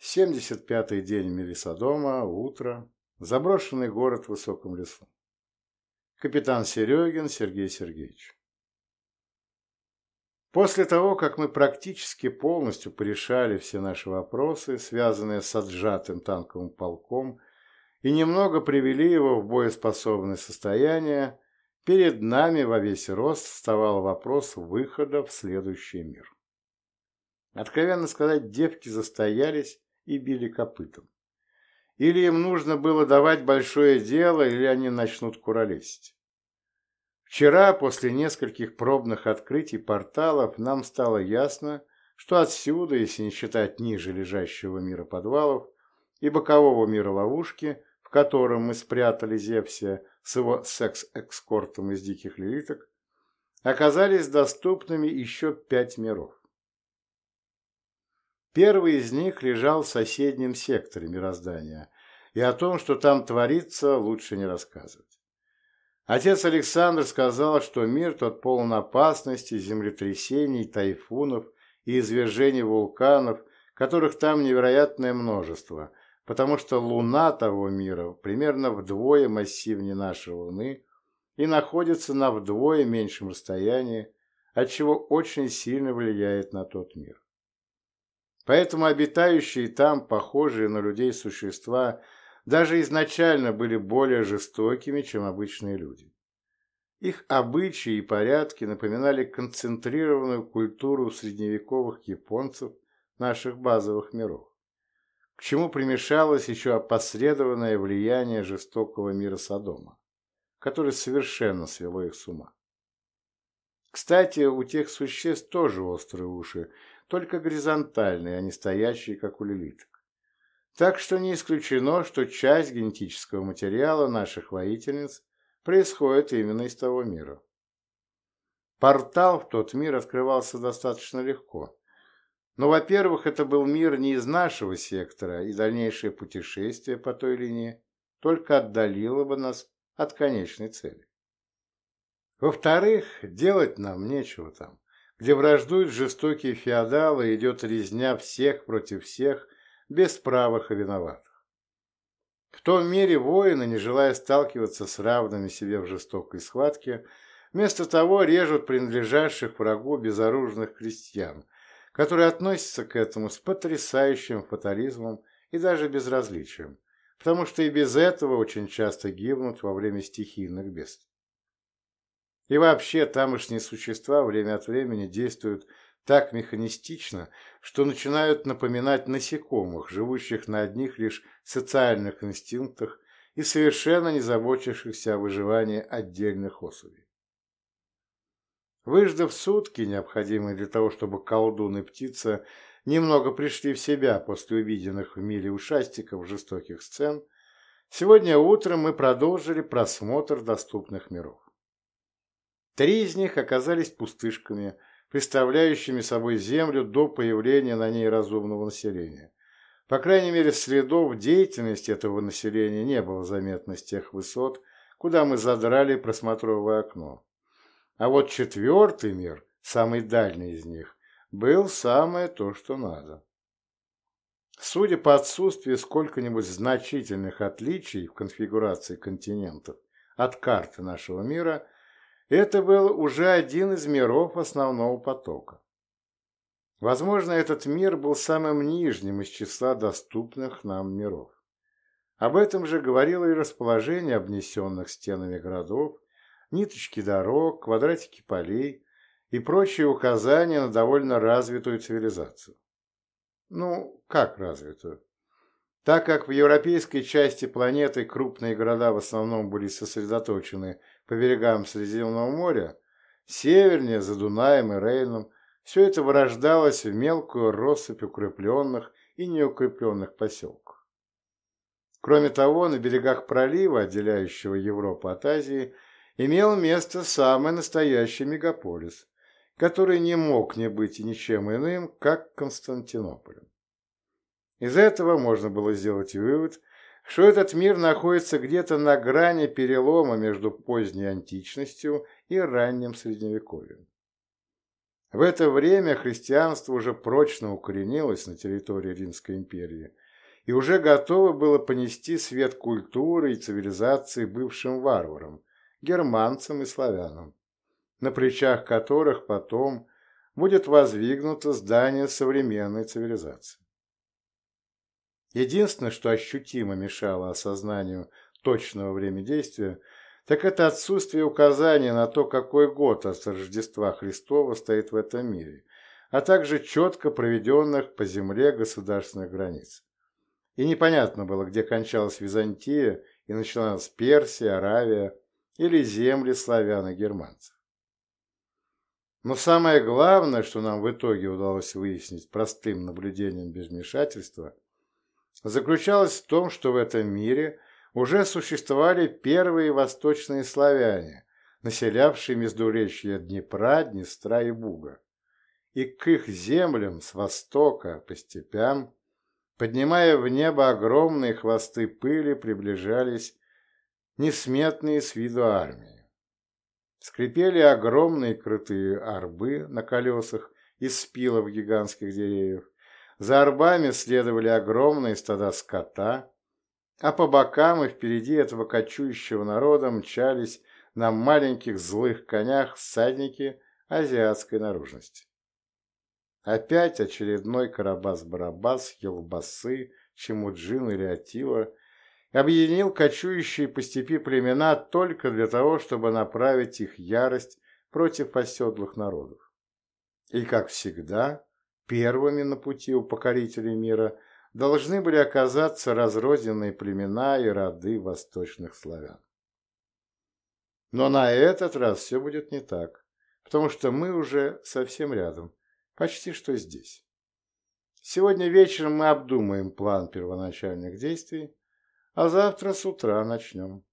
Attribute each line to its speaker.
Speaker 1: Семьдесят пятый день Мелисодома, утро, заброшенный город в высоком лесу. Капитан Серегин Сергей Сергеевич. После того, как мы практически полностью порешали все наши вопросы, связанные с отжатым танковым полком, и немного привели его в боеспособное состояние, перед нами во весь рост вставал вопрос выхода в следующий мир. Откровенно сказать, девки застоялись и били копытом. Или им нужно было давать большое дело, или они начнут куролесить. Вчера, после нескольких пробных открытий порталов, нам стало ясно, что отсюда, если не считать ниже лежащего мира подвалов и бокового мира ловушки, в котором мы спрятали Зевсия с его секс-экскортом из диких лилиток, оказались доступными еще пять миров. Первый из них лежал в соседнем секторе мироздания, и о том, что там творится, лучше не рассказывать. Отец Александр сказал, что мир тот полон опасностей, землетрясений, тайфунов и извержений вулканов, которых там невероятное множество, потому что Луна того мира примерно вдвое массивнее нашей Луны и находится на вдвое меньшем расстоянии, отчего очень сильно влияет на тот мир. Поэтому обитающие там, похожие на людей существа, даже изначально были более жестокими, чем обычные люди. Их обычаи и порядки напоминали концентрированную культуру средневековых японцев наших базовых миров к чему примешалось еще опосредованное влияние жестокого мира Содома, который совершенно свело их с ума. Кстати, у тех существ тоже острые уши, только горизонтальные, а не стоящие, как у лилиток. Так что не исключено, что часть генетического материала наших воительниц происходит именно из того мира. Портал в тот мир открывался достаточно легко, но, во-первых, это был мир не из нашего сектора, и дальнейшее путешествие по той линии только отдалило бы нас от конечной цели. Во-вторых, делать нам нечего там, где враждуют жестокие феодалы идет резня всех против всех, без правых и виноватых. В том мире воины, не желая сталкиваться с равными себе в жестокой схватке, вместо того режут принадлежащих врагу безоружных крестьян – которые относятся к этому с потрясающим фатализмом и даже безразличием, потому что и без этого очень часто гибнут во время стихийных бедствий. И вообще тамошние существа время от времени действуют так механистично, что начинают напоминать насекомых, живущих на одних лишь социальных инстинктах и совершенно не заботящихся о выживании отдельных особей. Выждав сутки, необходимые для того, чтобы колдун и птица немного пришли в себя после увиденных в мире ушастиков жестоких сцен, сегодня утром мы продолжили просмотр доступных миров. Три из них оказались пустышками, представляющими собой Землю до появления на ней разумного населения. По крайней мере, следов деятельности этого населения не было заметно с тех высот, куда мы задрали просмотровое окно. А вот четвертый мир, самый дальний из них, был самое то, что надо. Судя по отсутствию сколько-нибудь значительных отличий в конфигурации континентов от карты нашего мира, это был уже один из миров основного потока. Возможно, этот мир был самым нижним из числа доступных нам миров. Об этом же говорило и расположение обнесенных стенами городов, ниточки дорог, квадратики полей и прочие указания на довольно развитую цивилизацию. Ну, как развитую? Так как в европейской части планеты крупные города в основном были сосредоточены по берегам Средиземного моря, севернее, за Дунаем и Рейном, все это вырождалось в мелкую россыпь укрепленных и неукрепленных поселков. Кроме того, на берегах пролива, отделяющего Европу от Азии, имел место самый настоящий мегаполис, который не мог не быть ничем иным, как Константинополем. Из этого можно было сделать вывод, что этот мир находится где-то на грани перелома между поздней античностью и ранним средневековьем. В это время христианство уже прочно укоренилось на территории Римской империи и уже готово было понести свет культуры и цивилизации бывшим варварам, германцам и славянам, на плечах которых потом будет воздвигнуто здание современной цивилизации. Единственное, что ощутимо мешало осознанию точного времени действия, так это отсутствие указания на то, какой год от Рождества Христова стоит в этом мире, а также четко проведенных по земле государственных границ. И непонятно было, где кончалась Византия и начиналась Персия, Аравия или земли славян и германцев. Но самое главное, что нам в итоге удалось выяснить простым наблюдением без вмешательства, заключалось в том, что в этом мире уже существовали первые восточные славяне, населявшие междуречье Днепра, Днестра и Буга. И к их землям с востока по степям, поднимая в небо огромные хвосты пыли, приближались несметные с виду армии. Скрипели огромные крытые арбы на колесах из спилов гигантских деревьев. За арбами следовали огромные стада скота, а по бокам и впереди этого кочующего народа мчались на маленьких злых конях всадники азиатской наружности. Опять очередной Карабас-Барабас, Елбасы, Чемуджин или Атила объединил кочующие по степи племена только для того, чтобы направить их ярость против оседлых народов. И, как всегда, первыми на пути у покорителей мира должны были оказаться разрозненные племена и роды восточных славян. Но на этот раз все будет не так, потому что мы уже совсем рядом, почти что здесь. Сегодня вечером мы обдумаем план первоначальных действий, а завтра с утра начнем.